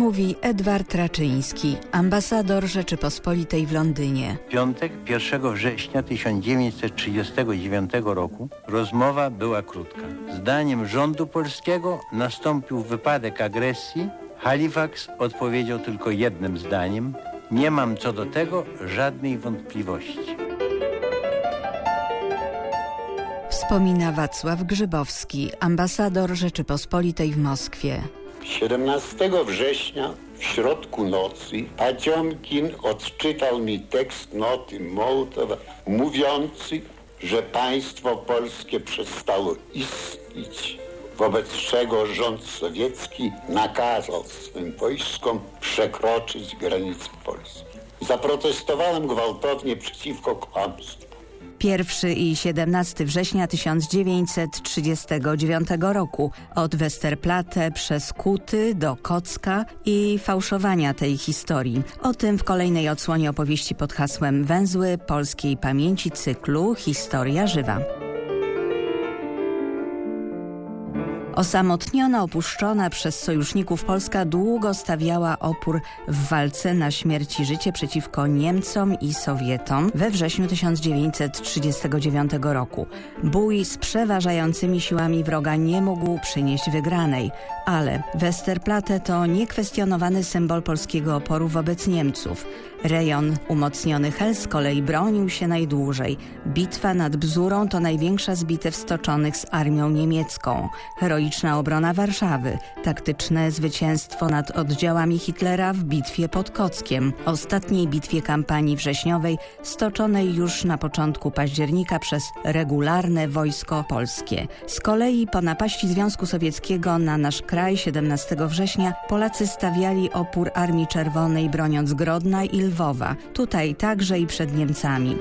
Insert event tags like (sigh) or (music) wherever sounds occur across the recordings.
Mówi Edward Raczyński, ambasador Rzeczypospolitej w Londynie. Piątek 1 września 1939 roku rozmowa była krótka. Zdaniem rządu polskiego nastąpił wypadek agresji. Halifax odpowiedział tylko jednym zdaniem. Nie mam co do tego żadnej wątpliwości. Wspomina Wacław Grzybowski, ambasador Rzeczypospolitej w Moskwie. 17 września w środku nocy Paciomkin odczytał mi tekst noty Mołtowa mówiący, że państwo polskie przestało istnieć, wobec czego rząd sowiecki nakazał swym wojskom przekroczyć granice Polski. Zaprotestowałem gwałtownie przeciwko kłamstwu. 1 i 17 września 1939 roku od Westerplatte przez Kuty do Kocka i fałszowania tej historii. O tym w kolejnej odsłonie opowieści pod hasłem Węzły polskiej pamięci cyklu Historia żywa. Osamotniona, opuszczona przez sojuszników Polska długo stawiała opór w walce na śmierć i życie przeciwko Niemcom i Sowietom we wrześniu 1939 roku. Bój z przeważającymi siłami wroga nie mógł przynieść wygranej, ale Westerplatte to niekwestionowany symbol polskiego oporu wobec Niemców. Rejon umocniony Hel z kolei bronił się najdłużej. Bitwa nad Bzurą to największa z bitew stoczonych z armią niemiecką. Heroiczna obrona Warszawy, taktyczne zwycięstwo nad oddziałami Hitlera w bitwie pod Kockiem, ostatniej bitwie kampanii wrześniowej stoczonej już na początku października przez regularne wojsko polskie. Z kolei po napaści Związku Sowieckiego na nasz kraj 17 września Polacy stawiali opór Armii Czerwonej broniąc Grodna i Lwowa, tutaj także i przed Niemcami.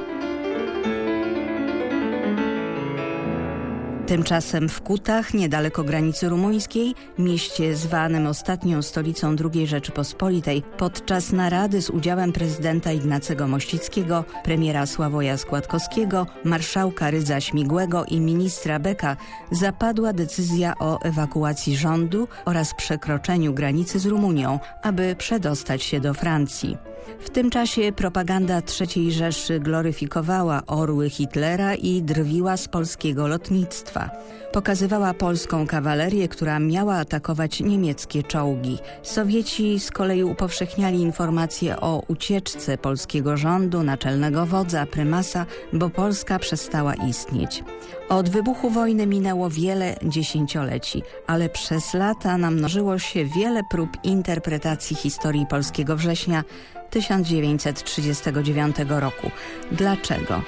Tymczasem w Kutach, niedaleko granicy rumuńskiej, mieście zwanym ostatnią stolicą II Rzeczypospolitej, podczas narady z udziałem prezydenta Ignacego Mościckiego, premiera Sławoja Składkowskiego, marszałka Rydza Śmigłego i ministra Beka zapadła decyzja o ewakuacji rządu oraz przekroczeniu granicy z Rumunią, aby przedostać się do Francji. W tym czasie propaganda III Rzeszy gloryfikowała orły Hitlera i drwiła z polskiego lotnictwa. Pokazywała polską kawalerię, która miała atakować niemieckie czołgi. Sowieci z kolei upowszechniali informacje o ucieczce polskiego rządu, naczelnego wodza, prymasa, bo Polska przestała istnieć. Od wybuchu wojny minęło wiele dziesięcioleci, ale przez lata namnożyło się wiele prób interpretacji historii polskiego września 1939 roku. Dlaczego?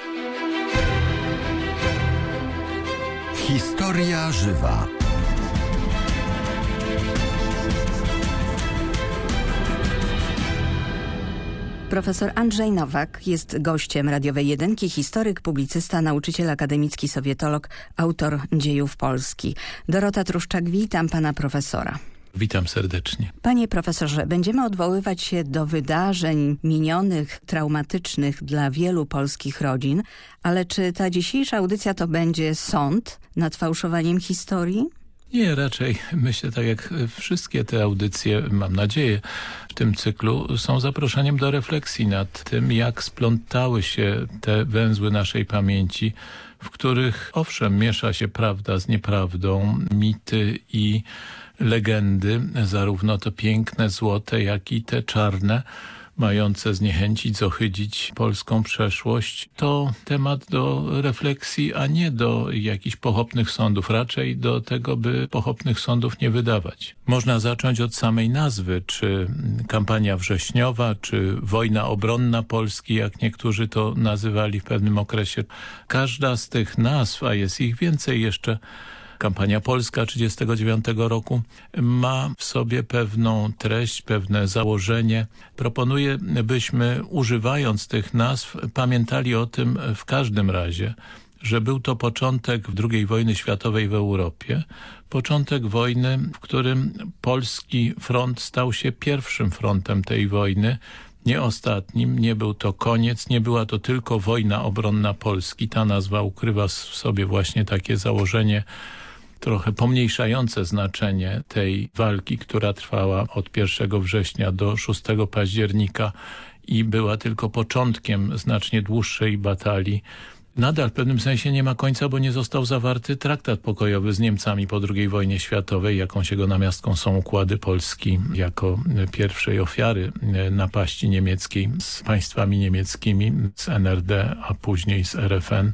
Historia żywa. Profesor Andrzej Nowak jest gościem radiowej jedynki, historyk, publicysta, nauczyciel akademicki, sowietolog, autor dziejów Polski. Dorota Truszczak, witam pana profesora. Witam serdecznie. Panie profesorze, będziemy odwoływać się do wydarzeń minionych, traumatycznych dla wielu polskich rodzin, ale czy ta dzisiejsza audycja to będzie sąd nad fałszowaniem historii? Nie, raczej myślę tak jak wszystkie te audycje, mam nadzieję, w tym cyklu są zaproszeniem do refleksji nad tym, jak splątały się te węzły naszej pamięci, w których owszem miesza się prawda z nieprawdą, mity i legendy, zarówno to piękne, złote, jak i te czarne, mające zniechęcić, zohydzić polską przeszłość, to temat do refleksji, a nie do jakichś pochopnych sądów, raczej do tego, by pochopnych sądów nie wydawać. Można zacząć od samej nazwy, czy kampania wrześniowa, czy wojna obronna Polski, jak niektórzy to nazywali w pewnym okresie. Każda z tych nazw, a jest ich więcej jeszcze, kampania polska 1939 roku ma w sobie pewną treść, pewne założenie. Proponuję, byśmy używając tych nazw pamiętali o tym w każdym razie, że był to początek II wojny światowej w Europie, początek wojny, w którym polski front stał się pierwszym frontem tej wojny, nie ostatnim, nie był to koniec, nie była to tylko wojna obronna Polski. Ta nazwa ukrywa w sobie właśnie takie założenie trochę pomniejszające znaczenie tej walki, która trwała od 1 września do 6 października i była tylko początkiem znacznie dłuższej batalii nadal w pewnym sensie nie ma końca, bo nie został zawarty traktat pokojowy z Niemcami po II wojnie światowej. Jakąś jego namiastką są układy Polski jako pierwszej ofiary napaści niemieckiej z państwami niemieckimi, z NRD, a później z RFN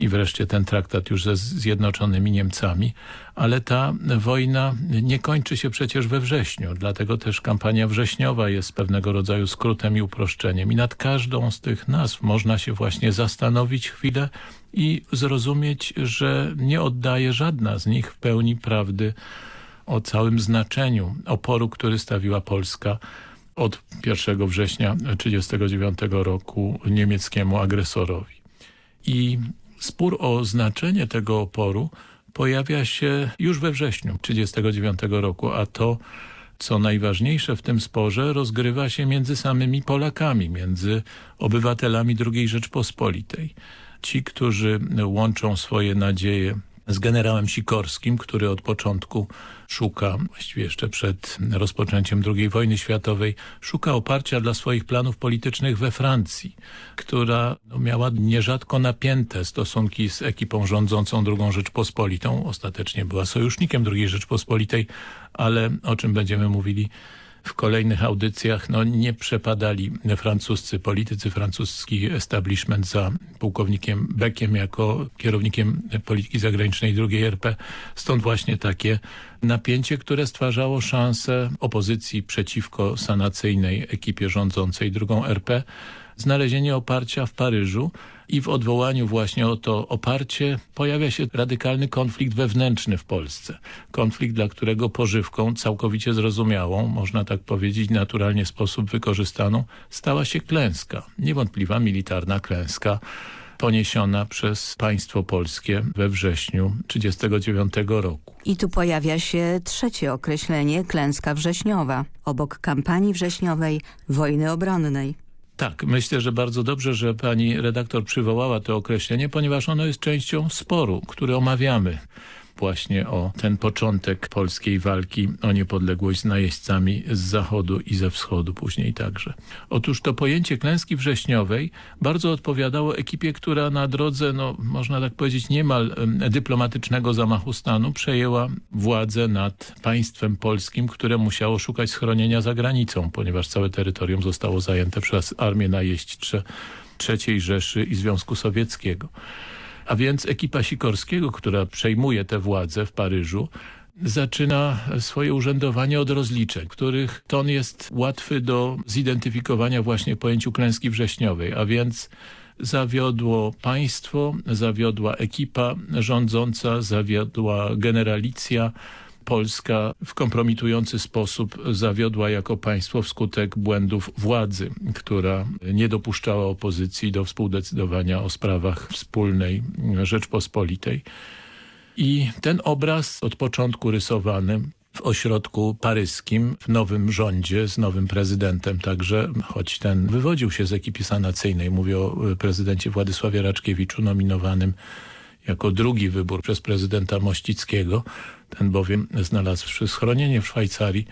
i wreszcie ten traktat już ze Zjednoczonymi Niemcami, ale ta wojna nie kończy się przecież we wrześniu, dlatego też kampania wrześniowa jest pewnego rodzaju skrótem i uproszczeniem i nad każdą z tych nazw można się właśnie zastanowić chwilę i zrozumieć, że nie oddaje żadna z nich w pełni prawdy o całym znaczeniu oporu, który stawiła Polska od 1 września 1939 roku niemieckiemu agresorowi. I Spór o znaczenie tego oporu pojawia się już we wrześniu 1939 roku, a to co najważniejsze w tym sporze rozgrywa się między samymi Polakami, między obywatelami II Rzeczpospolitej. Ci, którzy łączą swoje nadzieje z generałem Sikorskim, który od początku szuka, właściwie jeszcze przed rozpoczęciem II wojny światowej, szuka oparcia dla swoich planów politycznych we Francji, która no, miała nierzadko napięte stosunki z ekipą rządzącą II Rzeczpospolitą. Ostatecznie była sojusznikiem II Rzeczpospolitej, ale o czym będziemy mówili w kolejnych audycjach no, nie przepadali francuscy politycy, francuski establishment za pułkownikiem Beckiem jako kierownikiem polityki zagranicznej II RP. Stąd właśnie takie napięcie, które stwarzało szansę opozycji przeciwko sanacyjnej ekipie rządzącej II RP, znalezienie oparcia w Paryżu, i w odwołaniu właśnie o to oparcie pojawia się radykalny konflikt wewnętrzny w Polsce. Konflikt, dla którego pożywką całkowicie zrozumiałą, można tak powiedzieć naturalnie sposób wykorzystaną, stała się klęska. Niewątpliwa militarna klęska poniesiona przez państwo polskie we wrześniu 1939 roku. I tu pojawia się trzecie określenie, klęska wrześniowa, obok kampanii wrześniowej, wojny obronnej. Tak, myślę, że bardzo dobrze, że pani redaktor przywołała to określenie, ponieważ ono jest częścią sporu, który omawiamy właśnie o ten początek polskiej walki o niepodległość z najeźdźcami z zachodu i ze wschodu później także. Otóż to pojęcie klęski wrześniowej bardzo odpowiadało ekipie, która na drodze, no można tak powiedzieć, niemal dyplomatycznego zamachu stanu przejęła władzę nad państwem polskim, które musiało szukać schronienia za granicą, ponieważ całe terytorium zostało zajęte przez armię najeźdźcze III Rzeszy i Związku Sowieckiego. A więc ekipa Sikorskiego, która przejmuje tę władzę w Paryżu, zaczyna swoje urzędowanie od rozliczeń, których ton jest łatwy do zidentyfikowania właśnie pojęciu klęski wrześniowej, a więc zawiodło państwo, zawiodła ekipa rządząca, zawiodła generalicja, Polska w kompromitujący sposób zawiodła jako państwo wskutek błędów władzy, która nie dopuszczała opozycji do współdecydowania o sprawach wspólnej Rzeczpospolitej. I ten obraz od początku rysowany w ośrodku paryskim, w nowym rządzie, z nowym prezydentem także, choć ten wywodził się z ekipy sanacyjnej. Mówię o prezydencie Władysławie Raczkiewiczu, nominowanym jako drugi wybór przez prezydenta Mościckiego. Ten bowiem znalazłszy schronienie w Szwajcarii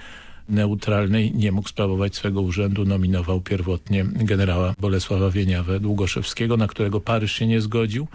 neutralnej, nie mógł sprawować swego urzędu, nominował pierwotnie generała Bolesława Wieniawę Długoszewskiego, na którego Paryż się nie zgodził.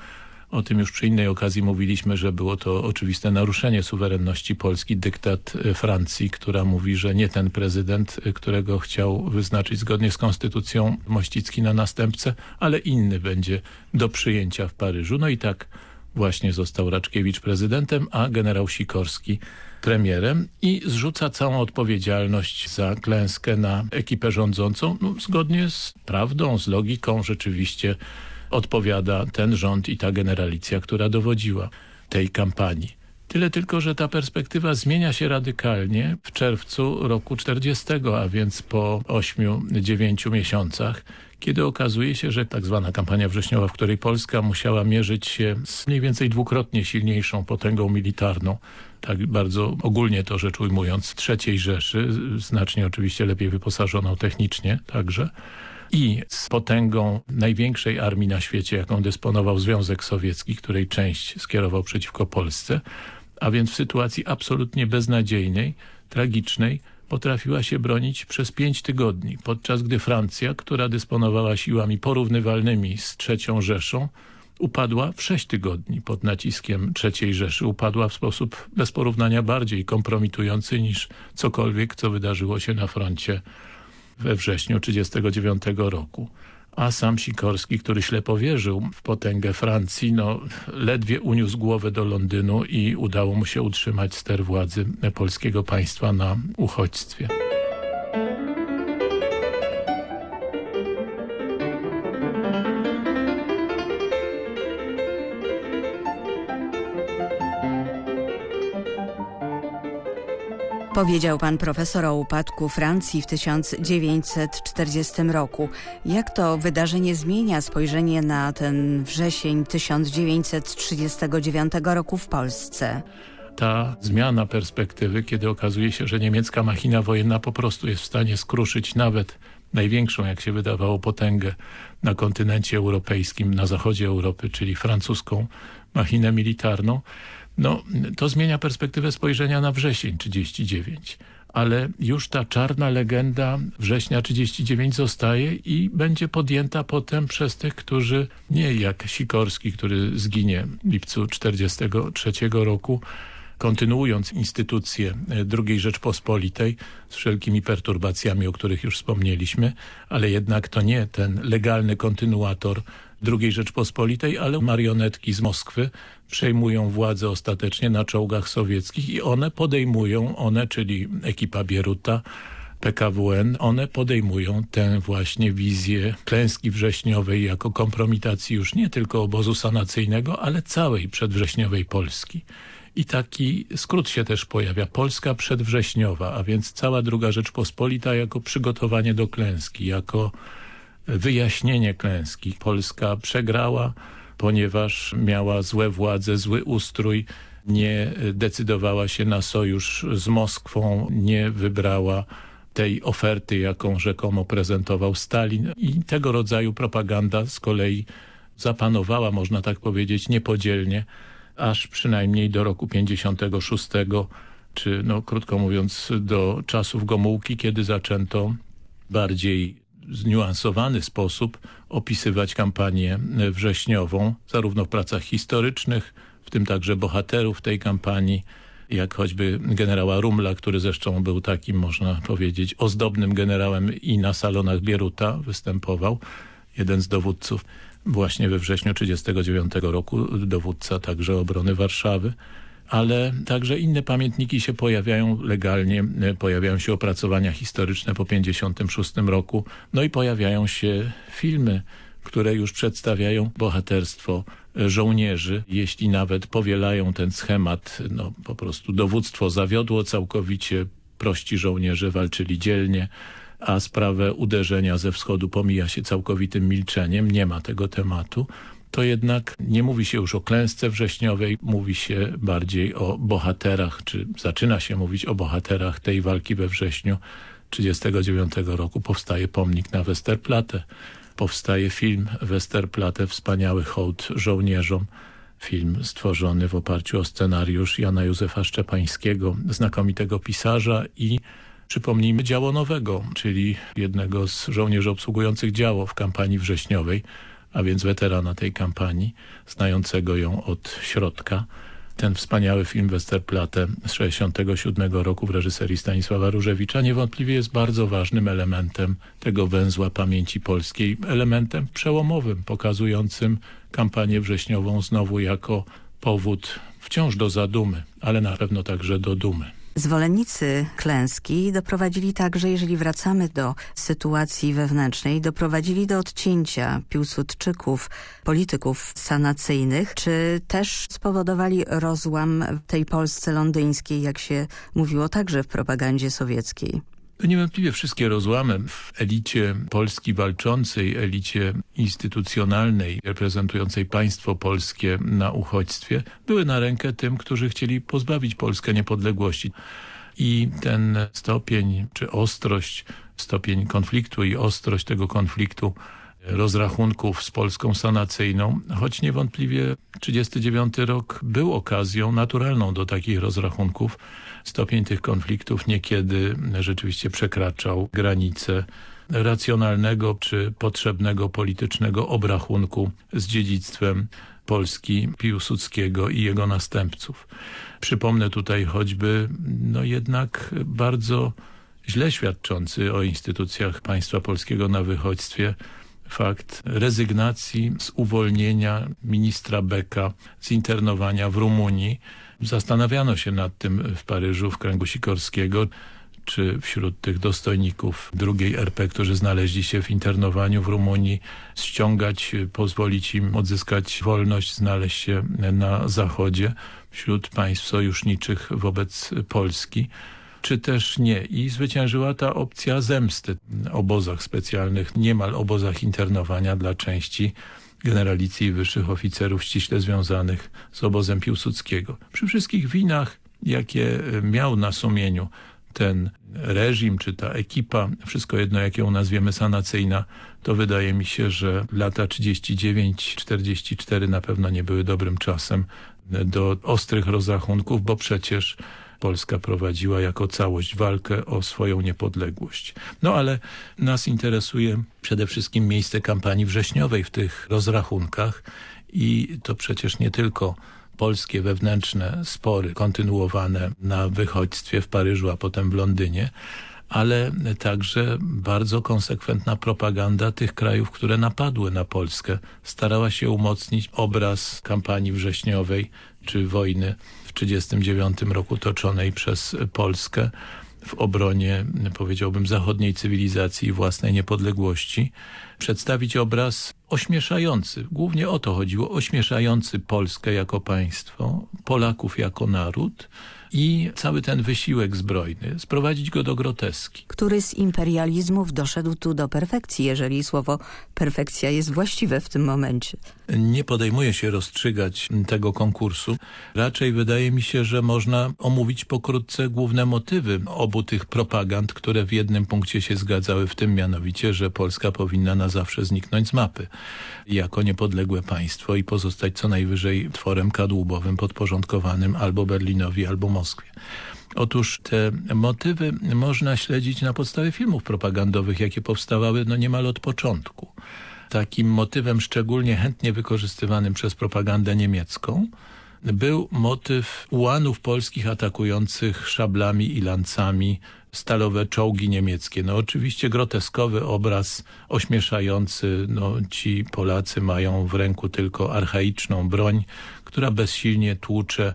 O tym już przy innej okazji mówiliśmy, że było to oczywiste naruszenie suwerenności Polski, dyktat Francji, która mówi, że nie ten prezydent, którego chciał wyznaczyć zgodnie z konstytucją Mościcki na następcę, ale inny będzie do przyjęcia w Paryżu. No i tak właśnie został Raczkiewicz prezydentem, a generał Sikorski premierem i zrzuca całą odpowiedzialność za klęskę na ekipę rządzącą. No, zgodnie z prawdą, z logiką rzeczywiście odpowiada ten rząd i ta generalicja, która dowodziła tej kampanii. Tyle tylko, że ta perspektywa zmienia się radykalnie w czerwcu roku 40, a więc po 8-9 miesiącach, kiedy okazuje się, że tak zwana kampania wrześniowa, w której Polska musiała mierzyć się z mniej więcej dwukrotnie silniejszą potęgą militarną, tak bardzo ogólnie to rzecz ujmując, trzeciej Rzeszy, znacznie oczywiście lepiej wyposażoną technicznie także, i z potęgą największej armii na świecie, jaką dysponował Związek Sowiecki, której część skierował przeciwko Polsce, a więc w sytuacji absolutnie beznadziejnej, tragicznej, potrafiła się bronić przez pięć tygodni, podczas gdy Francja, która dysponowała siłami porównywalnymi z trzecią Rzeszą, upadła w sześć tygodni pod naciskiem trzeciej Rzeszy. Upadła w sposób bez porównania bardziej kompromitujący niż cokolwiek, co wydarzyło się na froncie we wrześniu 1939 roku a sam Sikorski, który ślepo wierzył w potęgę Francji, no, ledwie uniósł głowę do Londynu i udało mu się utrzymać ster władzy polskiego państwa na uchodźstwie. Powiedział pan profesor o upadku Francji w 1940 roku. Jak to wydarzenie zmienia spojrzenie na ten wrzesień 1939 roku w Polsce? ta zmiana perspektywy, kiedy okazuje się, że niemiecka machina wojenna po prostu jest w stanie skruszyć nawet największą, jak się wydawało, potęgę na kontynencie europejskim, na zachodzie Europy, czyli francuską machinę militarną, no, to zmienia perspektywę spojrzenia na wrzesień 39 ale już ta czarna legenda września 39 zostaje i będzie podjęta potem przez tych, którzy nie jak Sikorski, który zginie w lipcu 43 roku, kontynuując instytucję II Rzeczpospolitej z wszelkimi perturbacjami, o których już wspomnieliśmy, ale jednak to nie ten legalny kontynuator II Rzeczpospolitej, ale marionetki z Moskwy przejmują władzę ostatecznie na czołgach sowieckich i one podejmują, one, czyli ekipa Bieruta, PKWN, one podejmują tę właśnie wizję klęski wrześniowej jako kompromitacji już nie tylko obozu sanacyjnego, ale całej przedwrześniowej Polski. I taki skrót się też pojawia, Polska przedwrześniowa, a więc cała druga Rzeczpospolita jako przygotowanie do klęski, jako wyjaśnienie klęski. Polska przegrała, ponieważ miała złe władze, zły ustrój, nie decydowała się na sojusz z Moskwą, nie wybrała tej oferty, jaką rzekomo prezentował Stalin i tego rodzaju propaganda z kolei zapanowała, można tak powiedzieć, niepodzielnie, aż przynajmniej do roku 56, czy no, krótko mówiąc do czasów Gomułki, kiedy zaczęto bardziej zniuansowany sposób opisywać kampanię wrześniową, zarówno w pracach historycznych, w tym także bohaterów tej kampanii, jak choćby generała Rumla, który zresztą był takim, można powiedzieć, ozdobnym generałem i na salonach Bieruta występował, jeden z dowódców właśnie we wrześniu 1939 roku, dowódca także obrony Warszawy ale także inne pamiętniki się pojawiają legalnie, e, pojawiają się opracowania historyczne po 1956 roku, no i pojawiają się filmy, które już przedstawiają bohaterstwo żołnierzy, jeśli nawet powielają ten schemat, no po prostu dowództwo zawiodło całkowicie, prości żołnierze walczyli dzielnie, a sprawę uderzenia ze wschodu pomija się całkowitym milczeniem, nie ma tego tematu to jednak nie mówi się już o klęsce wrześniowej, mówi się bardziej o bohaterach, czy zaczyna się mówić o bohaterach tej walki we wrześniu 1939 roku. Powstaje pomnik na Westerplatte, powstaje film Westerplatte, wspaniały hołd żołnierzom, film stworzony w oparciu o scenariusz Jana Józefa Szczepańskiego, znakomitego pisarza i przypomnijmy Działonowego, czyli jednego z żołnierzy obsługujących działo w kampanii wrześniowej, a więc weterana tej kampanii, znającego ją od środka. Ten wspaniały film Westerplatte z 67 roku w reżyserii Stanisława Różewicza niewątpliwie jest bardzo ważnym elementem tego węzła pamięci polskiej, elementem przełomowym, pokazującym kampanię wrześniową znowu jako powód wciąż do zadumy, ale na pewno także do dumy. Zwolennicy klęski doprowadzili także, jeżeli wracamy do sytuacji wewnętrznej, doprowadzili do odcięcia Piłsudczyków, polityków sanacyjnych, czy też spowodowali rozłam tej Polsce londyńskiej, jak się mówiło także w propagandzie sowieckiej. Niewątpliwie wszystkie rozłamy w elicie Polski walczącej, elicie instytucjonalnej, reprezentującej państwo polskie na uchodźstwie, były na rękę tym, którzy chcieli pozbawić Polskę niepodległości. I ten stopień, czy ostrość, stopień konfliktu i ostrość tego konfliktu rozrachunków z Polską sanacyjną, choć niewątpliwie 39 rok był okazją naturalną do takich rozrachunków. Stopień tych konfliktów niekiedy rzeczywiście przekraczał granice racjonalnego czy potrzebnego politycznego obrachunku z dziedzictwem Polski Piłsudskiego i jego następców. Przypomnę tutaj choćby no jednak bardzo źle świadczący o instytucjach państwa polskiego na wychodźstwie fakt rezygnacji z uwolnienia ministra Beka z internowania w Rumunii. Zastanawiano się nad tym w Paryżu w kręgu Sikorskiego, czy wśród tych dostojników drugiej RP, którzy znaleźli się w internowaniu w Rumunii, ściągać, pozwolić im odzyskać wolność, znaleźć się na zachodzie wśród państw sojuszniczych wobec Polski czy też nie. I zwyciężyła ta opcja zemsty w obozach specjalnych, niemal obozach internowania dla części generalicji i wyższych oficerów ściśle związanych z obozem Piłsudskiego. Przy wszystkich winach, jakie miał na sumieniu ten reżim, czy ta ekipa, wszystko jedno jak ją nazwiemy sanacyjna, to wydaje mi się, że lata 39-44 na pewno nie były dobrym czasem do ostrych rozrachunków, bo przecież Polska prowadziła jako całość walkę o swoją niepodległość. No ale nas interesuje przede wszystkim miejsce kampanii wrześniowej w tych rozrachunkach i to przecież nie tylko polskie wewnętrzne spory kontynuowane na wychodźstwie w Paryżu, a potem w Londynie, ale także bardzo konsekwentna propaganda tych krajów, które napadły na Polskę. Starała się umocnić obraz kampanii wrześniowej czy wojny w 1939 roku toczonej przez Polskę w obronie, powiedziałbym, zachodniej cywilizacji i własnej niepodległości, przedstawić obraz ośmieszający, głównie o to chodziło, ośmieszający Polskę jako państwo, Polaków jako naród, i cały ten wysiłek zbrojny, sprowadzić go do groteski. Który z imperializmów doszedł tu do perfekcji, jeżeli słowo perfekcja jest właściwe w tym momencie? Nie podejmuję się rozstrzygać tego konkursu. Raczej wydaje mi się, że można omówić pokrótce główne motywy obu tych propagand, które w jednym punkcie się zgadzały, w tym mianowicie, że Polska powinna na zawsze zniknąć z mapy jako niepodległe państwo i pozostać co najwyżej tworem kadłubowym podporządkowanym albo Berlinowi, albo Moskwie. Otóż te motywy można śledzić na podstawie filmów propagandowych, jakie powstawały no niemal od początku. Takim motywem szczególnie chętnie wykorzystywanym przez propagandę niemiecką był motyw ułanów polskich atakujących szablami i lancami stalowe czołgi niemieckie. No oczywiście groteskowy obraz ośmieszający. No, ci Polacy mają w ręku tylko archaiczną broń, która bezsilnie tłucze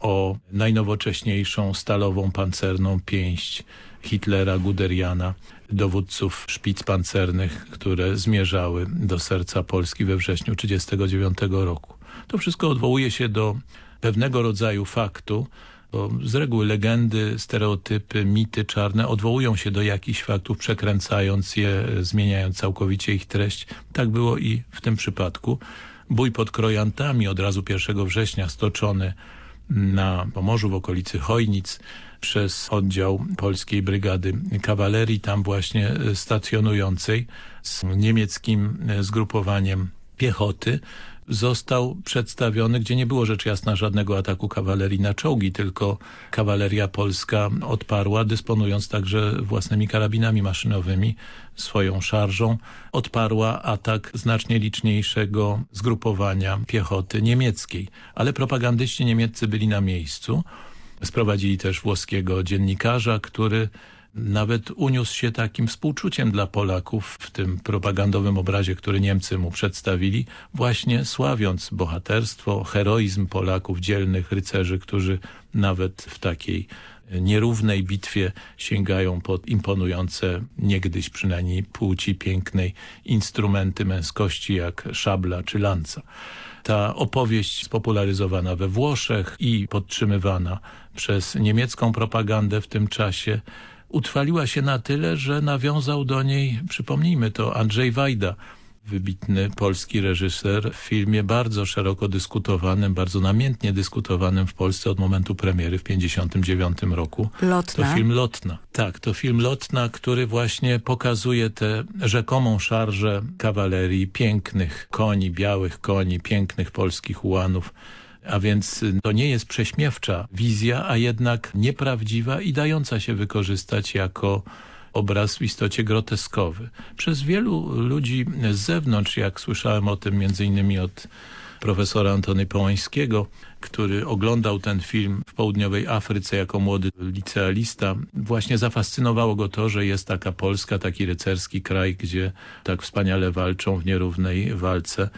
o najnowocześniejszą stalową pancerną pięść Hitlera, Guderiana, dowódców szpic pancernych, które zmierzały do serca Polski we wrześniu 1939 roku. To wszystko odwołuje się do pewnego rodzaju faktu, bo z reguły legendy, stereotypy, mity czarne odwołują się do jakichś faktów, przekręcając je, zmieniając całkowicie ich treść. Tak było i w tym przypadku. Bój pod Krojantami od razu 1 września stoczony na Pomorzu w okolicy Chojnic przez oddział Polskiej Brygady Kawalerii, tam właśnie stacjonującej z niemieckim zgrupowaniem piechoty został przedstawiony, gdzie nie było rzecz jasna żadnego ataku kawalerii na czołgi, tylko kawaleria polska odparła, dysponując także własnymi karabinami maszynowymi, swoją szarżą, odparła atak znacznie liczniejszego zgrupowania piechoty niemieckiej. Ale propagandyści niemieccy byli na miejscu. Sprowadzili też włoskiego dziennikarza, który nawet uniósł się takim współczuciem dla Polaków w tym propagandowym obrazie, który Niemcy mu przedstawili, właśnie sławiąc bohaterstwo, heroizm Polaków, dzielnych rycerzy, którzy nawet w takiej nierównej bitwie sięgają pod imponujące, niegdyś przynajmniej płci pięknej, instrumenty męskości jak szabla czy lanca. Ta opowieść spopularyzowana we Włoszech i podtrzymywana przez niemiecką propagandę w tym czasie utrwaliła się na tyle, że nawiązał do niej, przypomnijmy to, Andrzej Wajda wybitny polski reżyser w filmie bardzo szeroko dyskutowanym, bardzo namiętnie dyskutowanym w Polsce od momentu premiery w 1959 roku. Lotna. To film Lotna. Tak, to film Lotna, który właśnie pokazuje tę rzekomą szarżę kawalerii, pięknych koni, białych koni, pięknych polskich ułanów, a więc to nie jest prześmiewcza wizja, a jednak nieprawdziwa i dająca się wykorzystać jako obraz w istocie groteskowy. Przez wielu ludzi z zewnątrz, jak słyszałem o tym między innymi od profesora Antony Połańskiego, który oglądał ten film w południowej Afryce jako młody licealista. Właśnie zafascynowało go to, że jest taka Polska, taki rycerski kraj, gdzie tak wspaniale walczą w nierównej walce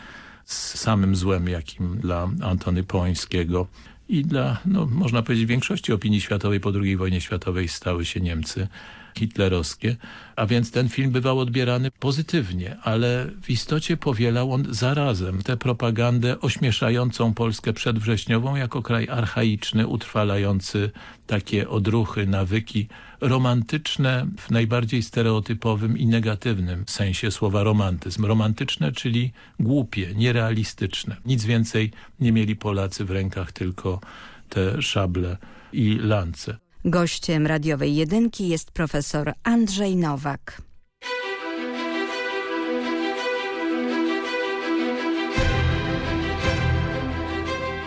z samym złem, jakim dla Antony Połańskiego i dla, no, można powiedzieć, większości opinii światowej po II wojnie światowej stały się Niemcy hitlerowskie, a więc ten film bywał odbierany pozytywnie, ale w istocie powielał on zarazem tę propagandę ośmieszającą Polskę przedwrześniową jako kraj archaiczny, utrwalający takie odruchy, nawyki romantyczne w najbardziej stereotypowym i negatywnym sensie słowa romantyzm. Romantyczne, czyli głupie, nierealistyczne. Nic więcej nie mieli Polacy w rękach, tylko te szable i lance. Gościem radiowej jedynki jest profesor Andrzej Nowak.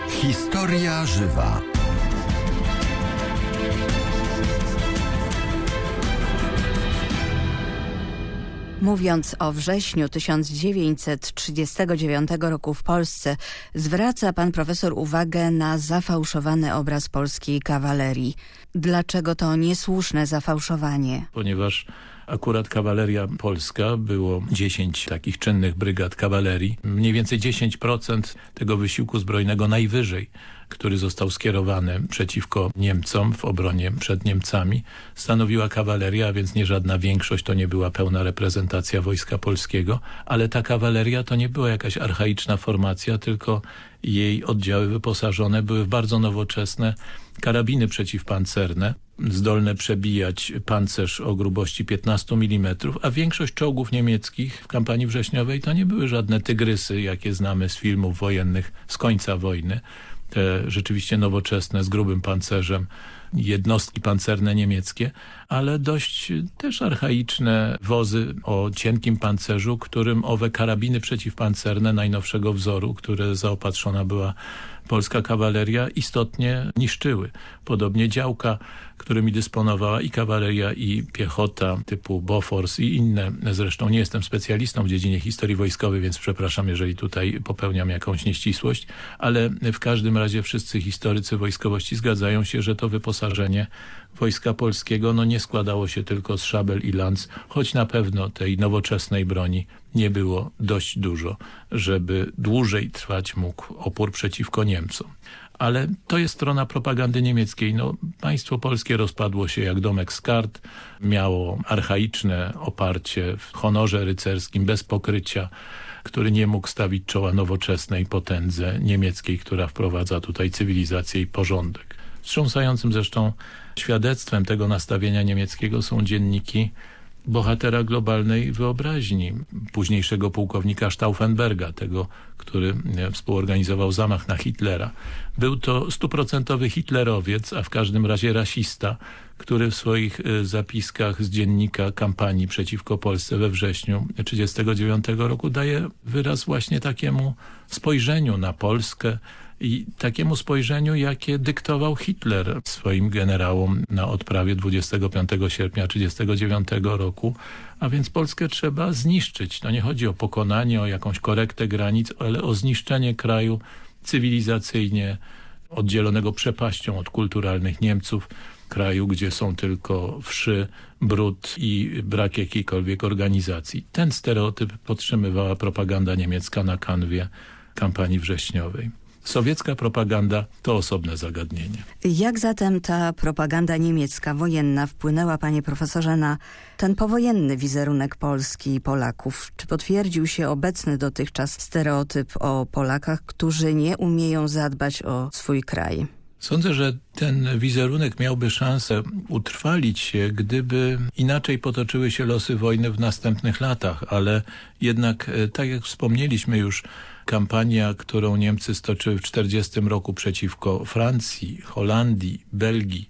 Historia żywa. Mówiąc o wrześniu 1939 roku w Polsce, zwraca pan profesor uwagę na zafałszowany obraz polskiej kawalerii. Dlaczego to niesłuszne zafałszowanie? Ponieważ akurat kawaleria polska, było 10 takich czynnych brygad kawalerii, mniej więcej 10% tego wysiłku zbrojnego najwyżej który został skierowany przeciwko Niemcom w obronie przed Niemcami, stanowiła kawaleria, a więc nie żadna większość, to nie była pełna reprezentacja Wojska Polskiego, ale ta kawaleria to nie była jakaś archaiczna formacja, tylko jej oddziały wyposażone były w bardzo nowoczesne karabiny przeciwpancerne, zdolne przebijać pancerz o grubości 15 mm, a większość czołgów niemieckich w kampanii wrześniowej to nie były żadne tygrysy, jakie znamy z filmów wojennych z końca wojny, te rzeczywiście nowoczesne, z grubym pancerzem, jednostki pancerne niemieckie, ale dość też archaiczne wozy o cienkim pancerzu, którym owe karabiny przeciwpancerne najnowszego wzoru, które zaopatrzona była polska kawaleria, istotnie niszczyły. Podobnie działka którymi dysponowała i kawaleria, i piechota typu Bofors i inne. Zresztą nie jestem specjalistą w dziedzinie historii wojskowej, więc przepraszam, jeżeli tutaj popełniam jakąś nieścisłość, ale w każdym razie wszyscy historycy wojskowości zgadzają się, że to wyposażenie Wojska Polskiego no nie składało się tylko z szabel i lanc, choć na pewno tej nowoczesnej broni nie było dość dużo, żeby dłużej trwać mógł opór przeciwko Niemcom ale to jest strona propagandy niemieckiej. No, państwo polskie rozpadło się jak domek z kart, miało archaiczne oparcie w honorze rycerskim, bez pokrycia, który nie mógł stawić czoła nowoczesnej potędze niemieckiej, która wprowadza tutaj cywilizację i porządek. Wstrząsającym zresztą świadectwem tego nastawienia niemieckiego są dzienniki bohatera globalnej wyobraźni, późniejszego pułkownika Stauffenberga, tego, który współorganizował zamach na Hitlera. Był to stuprocentowy hitlerowiec, a w każdym razie rasista, który w swoich e, zapiskach z dziennika kampanii przeciwko Polsce we wrześniu 1939 roku daje wyraz właśnie takiemu spojrzeniu na Polskę, i takiemu spojrzeniu, jakie dyktował Hitler swoim generałom na odprawie 25 sierpnia 1939 roku, a więc Polskę trzeba zniszczyć. To nie chodzi o pokonanie, o jakąś korektę granic, ale o zniszczenie kraju cywilizacyjnie oddzielonego przepaścią od kulturalnych Niemców, kraju, gdzie są tylko wszy, brud i brak jakiejkolwiek organizacji. Ten stereotyp podtrzymywała propaganda niemiecka na kanwie kampanii wrześniowej. Sowiecka propaganda to osobne zagadnienie. Jak zatem ta propaganda niemiecka, wojenna wpłynęła, panie profesorze, na ten powojenny wizerunek Polski i Polaków? Czy potwierdził się obecny dotychczas stereotyp o Polakach, którzy nie umieją zadbać o swój kraj? Sądzę, że ten wizerunek miałby szansę utrwalić się, gdyby inaczej potoczyły się losy wojny w następnych latach, ale jednak, e, tak jak wspomnieliśmy już, kampania, którą Niemcy stoczyły w 1940 roku przeciwko Francji, Holandii, Belgii,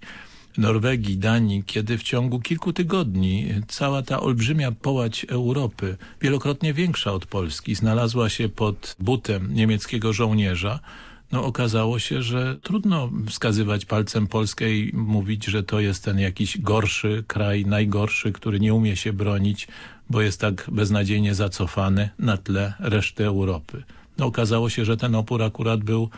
Norwegii, Danii, kiedy w ciągu kilku tygodni cała ta olbrzymia połać Europy, wielokrotnie większa od Polski, znalazła się pod butem niemieckiego żołnierza, no okazało się, że trudno wskazywać palcem Polskę i mówić, że to jest ten jakiś gorszy kraj, najgorszy, który nie umie się bronić, bo jest tak beznadziejnie zacofany na tle reszty Europy. No okazało się, że ten opór akurat był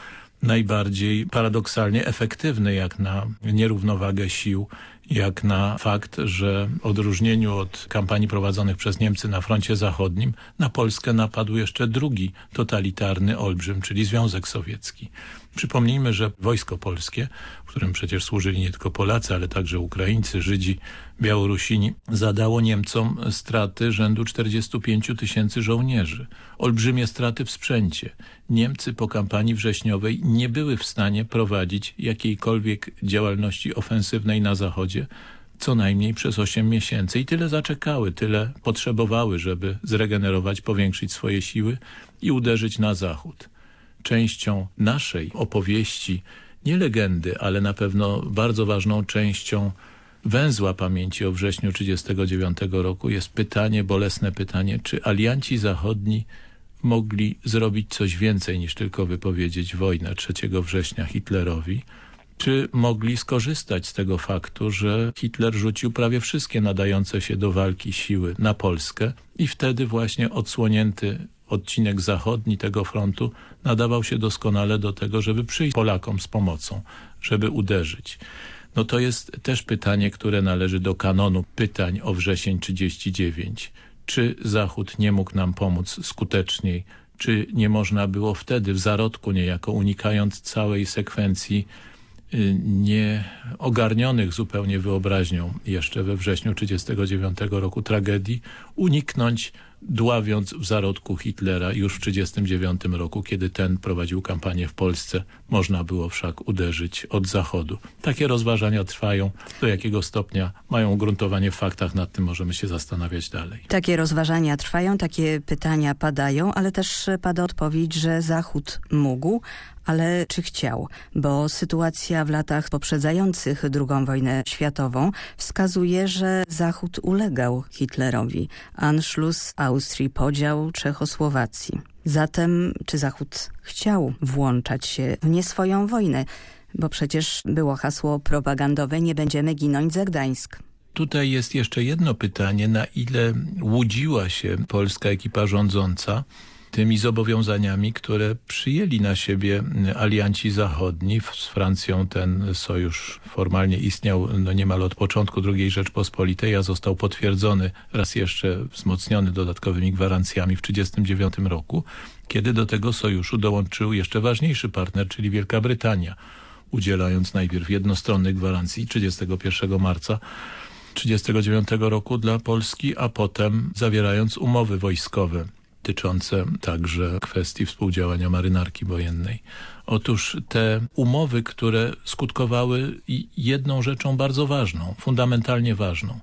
najbardziej paradoksalnie efektywny jak na nierównowagę sił, jak na fakt, że w odróżnieniu od kampanii prowadzonych przez Niemcy na froncie zachodnim, na Polskę napadł jeszcze drugi totalitarny olbrzym, czyli Związek Sowiecki. Przypomnijmy, że wojsko polskie, w którym przecież służyli nie tylko Polacy, ale także Ukraińcy, Żydzi, Białorusini, zadało Niemcom straty rzędu 45 tysięcy żołnierzy. Olbrzymie straty w sprzęcie. Niemcy po kampanii wrześniowej nie były w stanie prowadzić jakiejkolwiek działalności ofensywnej na zachodzie, co najmniej przez 8 miesięcy. I tyle zaczekały, tyle potrzebowały, żeby zregenerować, powiększyć swoje siły i uderzyć na zachód. Częścią naszej opowieści, nie legendy, ale na pewno bardzo ważną częścią węzła pamięci o wrześniu 1939 roku jest pytanie, bolesne pytanie, czy alianci zachodni mogli zrobić coś więcej niż tylko wypowiedzieć wojnę 3 września Hitlerowi, czy mogli skorzystać z tego faktu, że Hitler rzucił prawie wszystkie nadające się do walki siły na Polskę i wtedy właśnie odsłonięty odcinek zachodni tego frontu nadawał się doskonale do tego, żeby przyjść Polakom z pomocą, żeby uderzyć. No to jest też pytanie, które należy do kanonu pytań o wrzesień 39. Czy Zachód nie mógł nam pomóc skuteczniej? Czy nie można było wtedy w zarodku niejako unikając całej sekwencji y, nie ogarnionych zupełnie wyobraźnią jeszcze we wrześniu 1939 roku tragedii uniknąć dławiąc w zarodku Hitlera już w 1939 roku, kiedy ten prowadził kampanię w Polsce, można było wszak uderzyć od zachodu. Takie rozważania trwają. Do jakiego stopnia mają ugruntowanie w faktach, nad tym możemy się zastanawiać dalej. Takie rozważania trwają, takie pytania padają, ale też pada odpowiedź, że Zachód mógł, ale czy chciał? Bo sytuacja w latach poprzedzających II wojnę światową wskazuje, że Zachód ulegał Hitlerowi. Anschluss Austrii, podział Czechosłowacji. Zatem czy Zachód chciał włączać się w nie swoją wojnę? Bo przecież było hasło propagandowe nie będziemy ginąć za Gdańsk. Tutaj jest jeszcze jedno pytanie, na ile łudziła się polska ekipa rządząca tymi zobowiązaniami, które przyjęli na siebie alianci zachodni. Z Francją ten sojusz formalnie istniał no niemal od początku II Rzeczpospolitej, a został potwierdzony raz jeszcze wzmocniony dodatkowymi gwarancjami w 1939 roku, kiedy do tego sojuszu dołączył jeszcze ważniejszy partner, czyli Wielka Brytania, udzielając najpierw jednostronnych gwarancji 31 marca 1939 roku dla Polski, a potem zawierając umowy wojskowe dotyczące także kwestii współdziałania marynarki wojennej. Otóż te umowy, które skutkowały jedną rzeczą bardzo ważną, fundamentalnie ważną.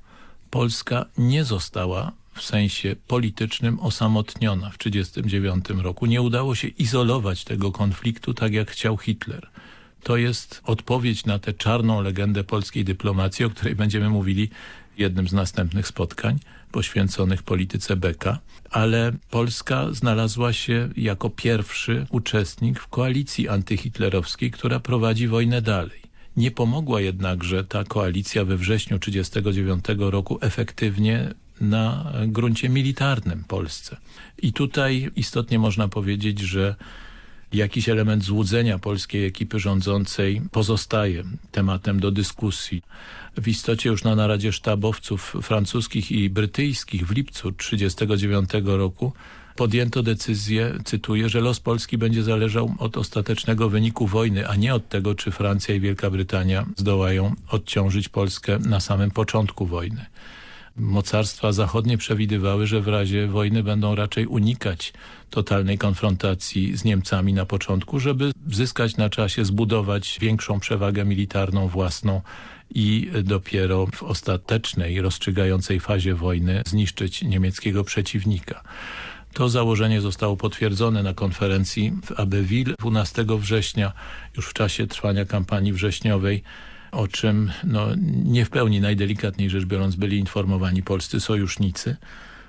Polska nie została w sensie politycznym osamotniona w 1939 roku. Nie udało się izolować tego konfliktu tak jak chciał Hitler. To jest odpowiedź na tę czarną legendę polskiej dyplomacji, o której będziemy mówili jednym z następnych spotkań poświęconych polityce Beka, ale Polska znalazła się jako pierwszy uczestnik w koalicji antyhitlerowskiej, która prowadzi wojnę dalej. Nie pomogła jednakże ta koalicja we wrześniu 1939 roku efektywnie na gruncie militarnym Polsce. I tutaj istotnie można powiedzieć, że jakiś element złudzenia polskiej ekipy rządzącej pozostaje tematem do dyskusji. W istocie już na naradzie sztabowców francuskich i brytyjskich w lipcu 1939 roku podjęto decyzję, cytuję, że los Polski będzie zależał od ostatecznego wyniku wojny, a nie od tego, czy Francja i Wielka Brytania zdołają odciążyć Polskę na samym początku wojny. Mocarstwa zachodnie przewidywały, że w razie wojny będą raczej unikać totalnej konfrontacji z Niemcami na początku, żeby zyskać na czasie, zbudować większą przewagę militarną własną i dopiero w ostatecznej, rozstrzygającej fazie wojny zniszczyć niemieckiego przeciwnika. To założenie zostało potwierdzone na konferencji w Abbeville 12 września, już w czasie trwania kampanii wrześniowej, o czym no, nie w pełni najdelikatniej rzecz biorąc byli informowani polscy sojusznicy.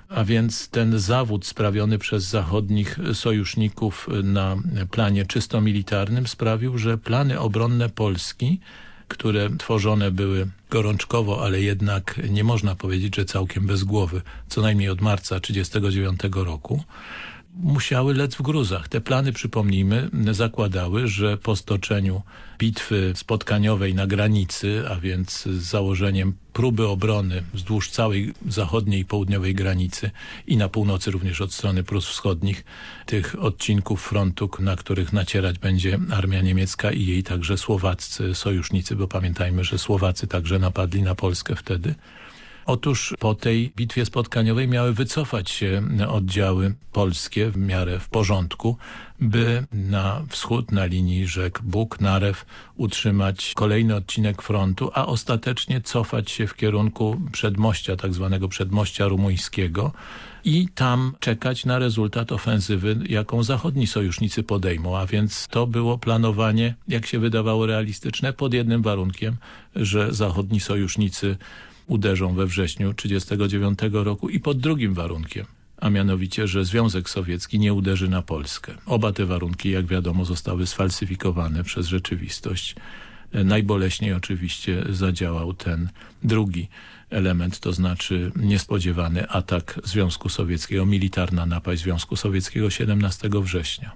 A więc ten zawód sprawiony przez zachodnich sojuszników na planie czysto militarnym sprawił, że plany obronne Polski które tworzone były gorączkowo, ale jednak nie można powiedzieć, że całkiem bez głowy, co najmniej od marca 1939 roku, musiały lec w gruzach. Te plany, przypomnijmy, zakładały, że po stoczeniu bitwy spotkaniowej na granicy, a więc z założeniem próby obrony wzdłuż całej zachodniej i południowej granicy i na północy również od strony Prus Wschodnich, tych odcinków frontu, na których nacierać będzie armia niemiecka i jej także słowaccy sojusznicy, bo pamiętajmy, że Słowacy także napadli na Polskę wtedy Otóż po tej bitwie spotkaniowej miały wycofać się oddziały polskie w miarę w porządku, by na wschód, na linii rzek Bóg, Narew utrzymać kolejny odcinek frontu, a ostatecznie cofać się w kierunku przedmościa, tak zwanego przedmościa rumuńskiego i tam czekać na rezultat ofensywy, jaką zachodni sojusznicy podejmą, a więc to było planowanie, jak się wydawało realistyczne, pod jednym warunkiem, że zachodni sojusznicy uderzą we wrześniu 1939 roku i pod drugim warunkiem, a mianowicie, że Związek Sowiecki nie uderzy na Polskę. Oba te warunki, jak wiadomo, zostały sfalsyfikowane przez rzeczywistość. Najboleśniej oczywiście zadziałał ten drugi element, to znaczy niespodziewany atak Związku Sowieckiego, militarna napaść Związku Sowieckiego 17 września.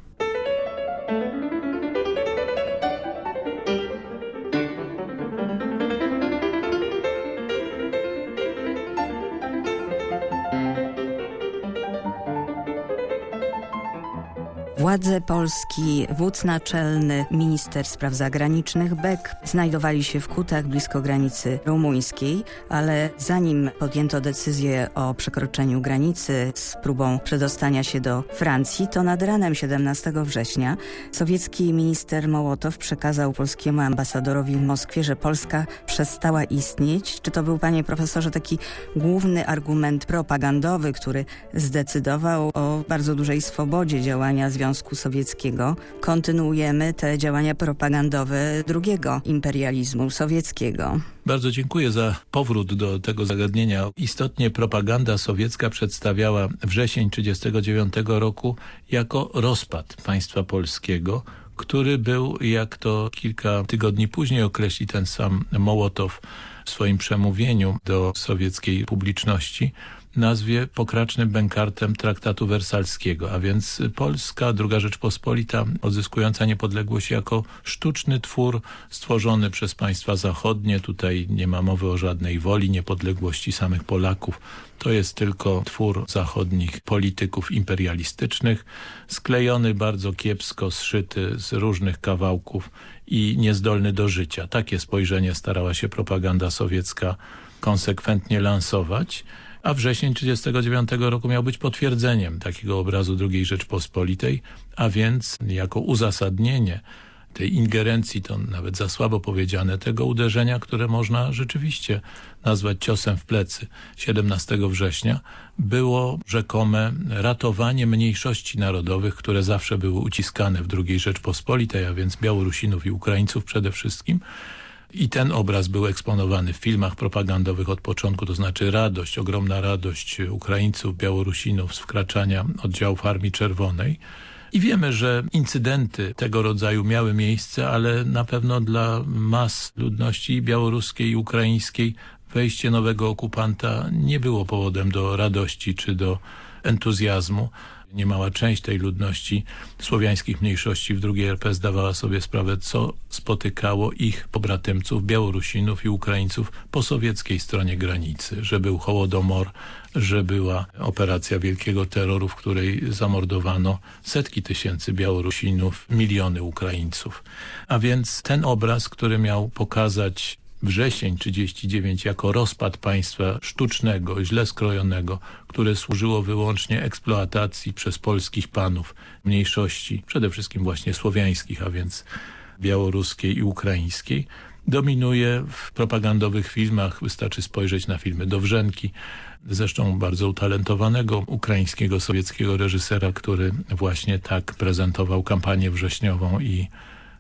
Władze Polski, wódz naczelny, minister spraw zagranicznych Beck znajdowali się w Kutach blisko granicy rumuńskiej, ale zanim podjęto decyzję o przekroczeniu granicy z próbą przedostania się do Francji, to nad ranem 17 września sowiecki minister Mołotow przekazał polskiemu ambasadorowi w Moskwie, że Polska przestała istnieć. Czy to był, panie profesorze, taki główny argument propagandowy, który zdecydował o bardzo dużej swobodzie działania Związku Związku Sowieckiego kontynuujemy te działania propagandowe drugiego imperializmu sowieckiego. Bardzo dziękuję za powrót do tego zagadnienia. Istotnie propaganda sowiecka przedstawiała wrzesień 1939 roku jako rozpad państwa polskiego, który był, jak to kilka tygodni później określi ten sam Mołotow w swoim przemówieniu do sowieckiej publiczności, nazwie pokracznym bękartem traktatu wersalskiego, a więc Polska, druga Rzeczpospolita odzyskująca niepodległość jako sztuczny twór stworzony przez państwa zachodnie. Tutaj nie ma mowy o żadnej woli niepodległości samych Polaków. To jest tylko twór zachodnich polityków imperialistycznych, sklejony bardzo kiepsko, zszyty z różnych kawałków i niezdolny do życia. Takie spojrzenie starała się propaganda sowiecka konsekwentnie lansować a wrzesień 1939 roku miał być potwierdzeniem takiego obrazu II Rzeczpospolitej, a więc jako uzasadnienie tej ingerencji, to nawet za słabo powiedziane, tego uderzenia, które można rzeczywiście nazwać ciosem w plecy. 17 września, było rzekome ratowanie mniejszości narodowych, które zawsze były uciskane w II Rzeczpospolitej, a więc Białorusinów i Ukraińców przede wszystkim, i ten obraz był eksponowany w filmach propagandowych od początku, to znaczy radość, ogromna radość Ukraińców, Białorusinów z wkraczania oddziałów Armii Czerwonej. I wiemy, że incydenty tego rodzaju miały miejsce, ale na pewno dla mas ludności białoruskiej i ukraińskiej wejście nowego okupanta nie było powodem do radości czy do entuzjazmu. Niemała część tej ludności słowiańskich mniejszości w II RP zdawała sobie sprawę, co spotykało ich pobratymców, Białorusinów i Ukraińców po sowieckiej stronie granicy, że był Hołodomor, że była operacja wielkiego terroru, w której zamordowano setki tysięcy Białorusinów, miliony Ukraińców. A więc ten obraz, który miał pokazać wrzesień 39 jako rozpad państwa sztucznego, źle skrojonego, które służyło wyłącznie eksploatacji przez polskich panów mniejszości, przede wszystkim właśnie słowiańskich, a więc białoruskiej i ukraińskiej, dominuje w propagandowych filmach. Wystarczy spojrzeć na filmy Dowrzenki, zresztą bardzo utalentowanego ukraińskiego, sowieckiego reżysera, który właśnie tak prezentował kampanię wrześniową i,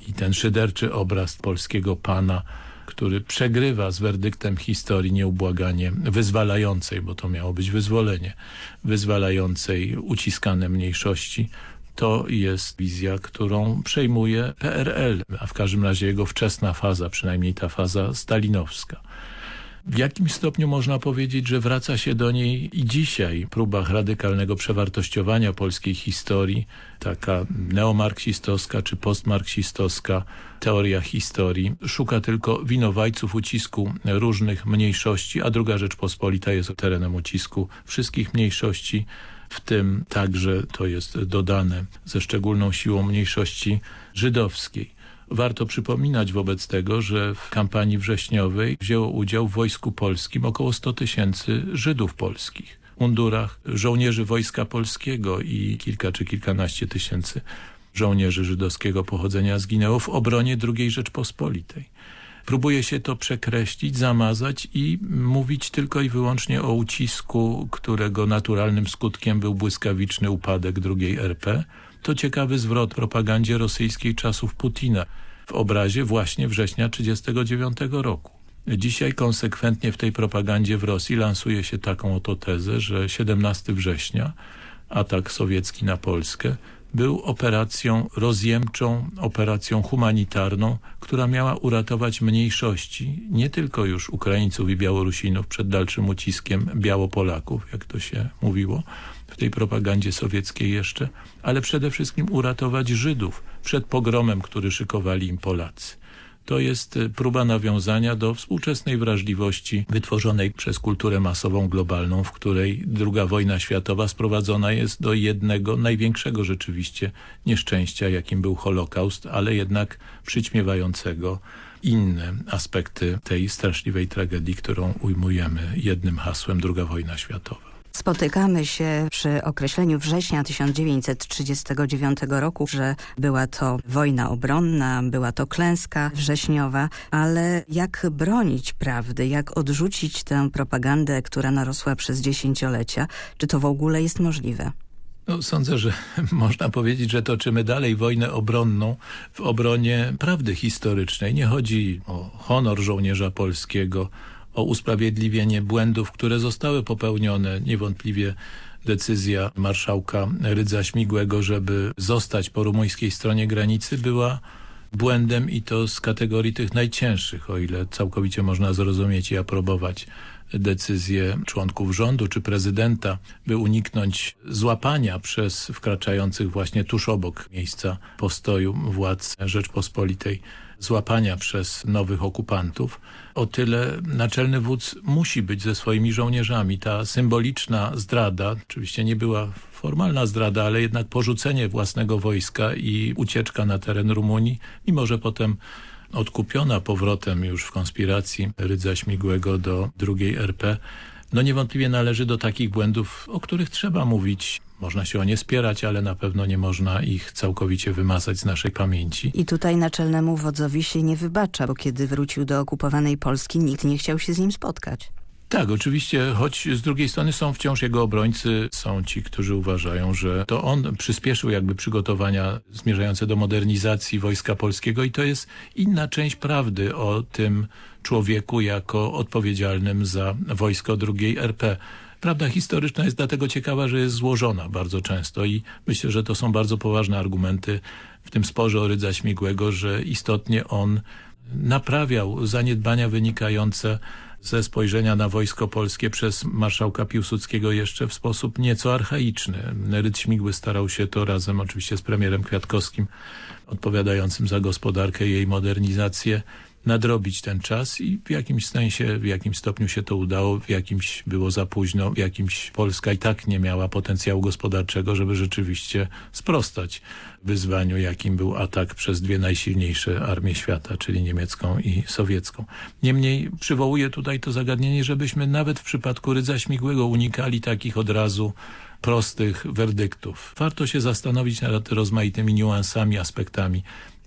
i ten szyderczy obraz polskiego pana, który przegrywa z werdyktem historii nieubłaganie wyzwalającej, bo to miało być wyzwolenie, wyzwalającej uciskane mniejszości, to jest wizja, którą przejmuje PRL, a w każdym razie jego wczesna faza, przynajmniej ta faza stalinowska. W jakim stopniu można powiedzieć, że wraca się do niej i dzisiaj próbach radykalnego przewartościowania polskiej historii, taka neomarksistowska czy postmarksistowska teoria historii szuka tylko winowajców ucisku różnych mniejszości, a druga Rzeczpospolita jest terenem ucisku wszystkich mniejszości, w tym także to jest dodane ze szczególną siłą mniejszości żydowskiej. Warto przypominać wobec tego, że w kampanii wrześniowej wzięło udział w Wojsku Polskim około 100 tysięcy Żydów polskich. Mundurach żołnierzy Wojska Polskiego i kilka czy kilkanaście tysięcy żołnierzy żydowskiego pochodzenia zginęło w obronie II Rzeczpospolitej. Próbuje się to przekreślić, zamazać i mówić tylko i wyłącznie o ucisku, którego naturalnym skutkiem był błyskawiczny upadek II RP. To ciekawy zwrot propagandzie rosyjskiej czasów Putina w obrazie właśnie września 1939 roku. Dzisiaj konsekwentnie w tej propagandzie w Rosji lansuje się taką oto tezę, że 17 września, atak sowiecki na Polskę, był operacją rozjemczą, operacją humanitarną, która miała uratować mniejszości, nie tylko już Ukraińców i Białorusinów przed dalszym uciskiem Białopolaków, jak to się mówiło w tej propagandzie sowieckiej jeszcze, ale przede wszystkim uratować Żydów przed pogromem, który szykowali im Polacy to jest y, próba nawiązania do współczesnej wrażliwości wytworzonej przez kulturę masową globalną, w której druga wojna światowa sprowadzona jest do jednego, największego rzeczywiście nieszczęścia, jakim był Holokaust, ale jednak przyćmiewającego inne aspekty tej straszliwej tragedii, którą ujmujemy jednym hasłem druga wojna światowa. Spotykamy się przy określeniu września 1939 roku, że była to wojna obronna, była to klęska wrześniowa, ale jak bronić prawdy, jak odrzucić tę propagandę, która narosła przez dziesięciolecia? Czy to w ogóle jest możliwe? No, sądzę, że (laughs) można powiedzieć, że toczymy dalej wojnę obronną w obronie prawdy historycznej. Nie chodzi o honor żołnierza polskiego, o usprawiedliwienie błędów, które zostały popełnione. Niewątpliwie decyzja marszałka Rydza Śmigłego, żeby zostać po rumuńskiej stronie granicy była błędem i to z kategorii tych najcięższych, o ile całkowicie można zrozumieć i aprobować decyzję członków rządu czy prezydenta, by uniknąć złapania przez wkraczających właśnie tuż obok miejsca postoju władz Rzeczpospolitej złapania przez nowych okupantów, o tyle naczelny wódz musi być ze swoimi żołnierzami. Ta symboliczna zdrada, oczywiście nie była formalna zdrada, ale jednak porzucenie własnego wojska i ucieczka na teren Rumunii, mimo że potem odkupiona powrotem już w konspiracji Rydza Śmigłego do drugiej RP, no niewątpliwie należy do takich błędów, o których trzeba mówić można się o nie spierać, ale na pewno nie można ich całkowicie wymazać z naszej pamięci. I tutaj naczelnemu wodzowi się nie wybacza, bo kiedy wrócił do okupowanej Polski, nikt nie chciał się z nim spotkać. Tak, oczywiście, choć z drugiej strony są wciąż jego obrońcy, są ci, którzy uważają, że to on przyspieszył jakby przygotowania zmierzające do modernizacji Wojska Polskiego i to jest inna część prawdy o tym człowieku jako odpowiedzialnym za wojsko drugiej RP. Prawda historyczna jest dlatego ciekawa, że jest złożona bardzo często i myślę, że to są bardzo poważne argumenty w tym sporze o Rydza Śmigłego, że istotnie on naprawiał zaniedbania wynikające ze spojrzenia na wojsko polskie przez marszałka Piłsudskiego jeszcze w sposób nieco archaiczny. Rydz Śmigły starał się to razem oczywiście z premierem Kwiatkowskim odpowiadającym za gospodarkę i jej modernizację nadrobić ten czas i w jakimś sensie, w jakimś stopniu się to udało, w jakimś było za późno, w jakimś Polska i tak nie miała potencjału gospodarczego, żeby rzeczywiście sprostać wyzwaniu, jakim był atak przez dwie najsilniejsze armie świata, czyli niemiecką i sowiecką. Niemniej przywołuję tutaj to zagadnienie, żebyśmy nawet w przypadku Rydza Śmigłego unikali takich od razu prostych werdyktów. Warto się zastanowić nad rozmaitymi niuansami, aspektami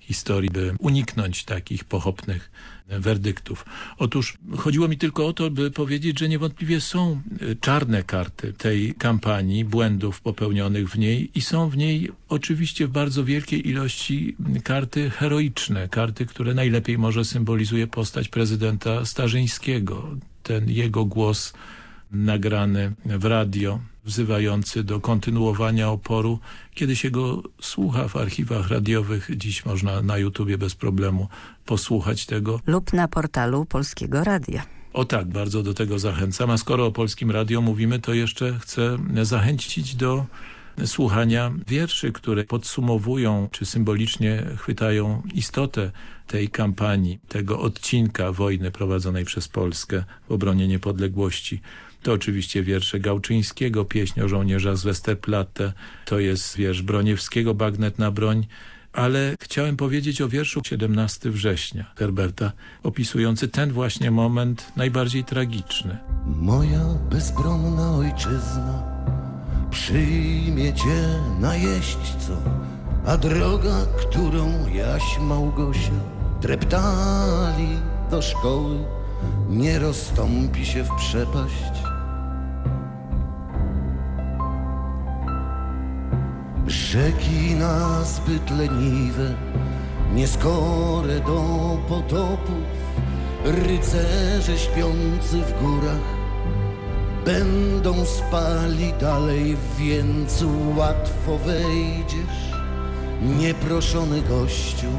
historii, by uniknąć takich pochopnych werdyktów. Otóż chodziło mi tylko o to, by powiedzieć, że niewątpliwie są y, czarne karty tej kampanii, błędów popełnionych w niej i są w niej oczywiście w bardzo wielkiej ilości karty heroiczne, karty, które najlepiej może symbolizuje postać prezydenta Starzyńskiego. Ten jego głos nagrany w radio, wzywający do kontynuowania oporu. Kiedy się go słucha w archiwach radiowych, dziś można na YouTubie bez problemu posłuchać tego. Lub na portalu Polskiego Radia. O tak, bardzo do tego zachęcam. A skoro o Polskim Radio mówimy, to jeszcze chcę zachęcić do słuchania wierszy, które podsumowują czy symbolicznie chwytają istotę tej kampanii, tego odcinka wojny prowadzonej przez Polskę w obronie niepodległości. To oczywiście wiersze Gałczyńskiego, pieśń o żołnierza z Westerplatte, to jest wiersz Broniewskiego, Bagnet na broń, ale chciałem powiedzieć o wierszu 17 września Herberta, opisujący ten właśnie moment najbardziej tragiczny. Moja bezbronna ojczyzna przyjmie cię na jeźdźco, a droga, którą jaś Małgosia dreptali do szkoły, nie rozstąpi się w przepaść. Rzeki nazbyt leniwe, nieskore do potopów, rycerze śpiący w górach, będą spali dalej w wieńcu, łatwo wejdziesz, nieproszony gościu.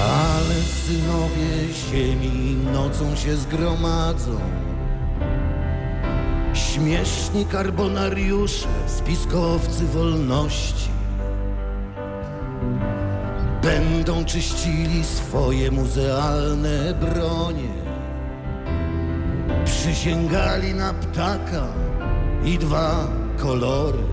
Ale synowie ziemi nocą się zgromadzą, Śmieszni karbonariusze, spiskowcy wolności. Będą czyścili swoje muzealne bronie. Przysięgali na ptaka i dwa kolory.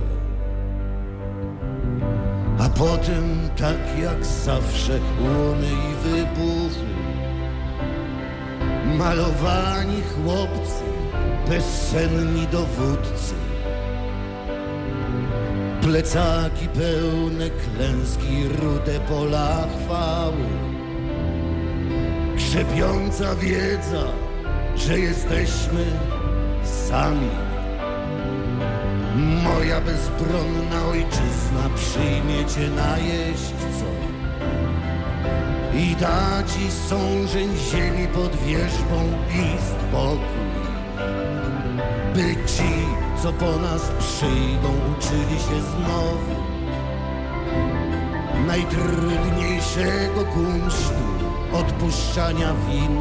A potem tak jak zawsze łuny i wybuchy. Malowani chłopcy bezsenni dowódcy. Plecaki pełne klęski, rude pola chwały. Krzepiąca wiedza, że jesteśmy sami. Moja bezbronna ojczyzna przyjmie cię na jeźdźco i da ci sążeń ziemi pod wierzbą i spokój by ci, co po nas przyjdą, uczyli się znowu najtrudniejszego kunsztu odpuszczania win.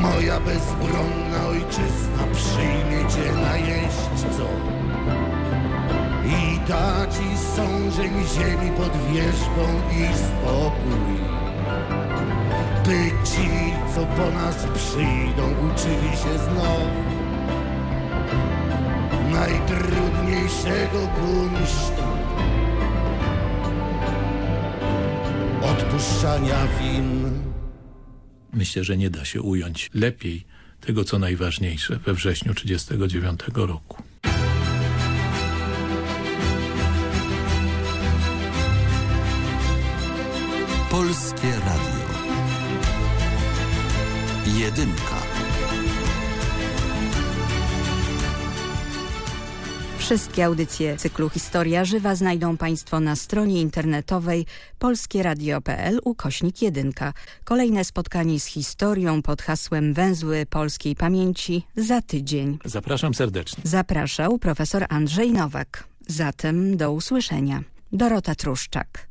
Moja bezbronna ojczyzna przyjmie cię na jeźdźco i da ci sążeń ziemi pod wierzbą i spokój by ci, co po nas przyjdą, uczyli się znowu najtrudniejszego kunsztu odpuszczania win. Myślę, że nie da się ująć lepiej tego, co najważniejsze we wrześniu 1939 roku. Polskie Radio. Jedynka. Wszystkie audycje cyklu Historia Żywa znajdą Państwo na stronie internetowej polskieradio.pl ukośnik 1. Kolejne spotkanie z historią pod hasłem Węzły Polskiej Pamięci za tydzień. Zapraszam serdecznie. Zapraszał profesor Andrzej Nowak. Zatem do usłyszenia. Dorota Truszczak.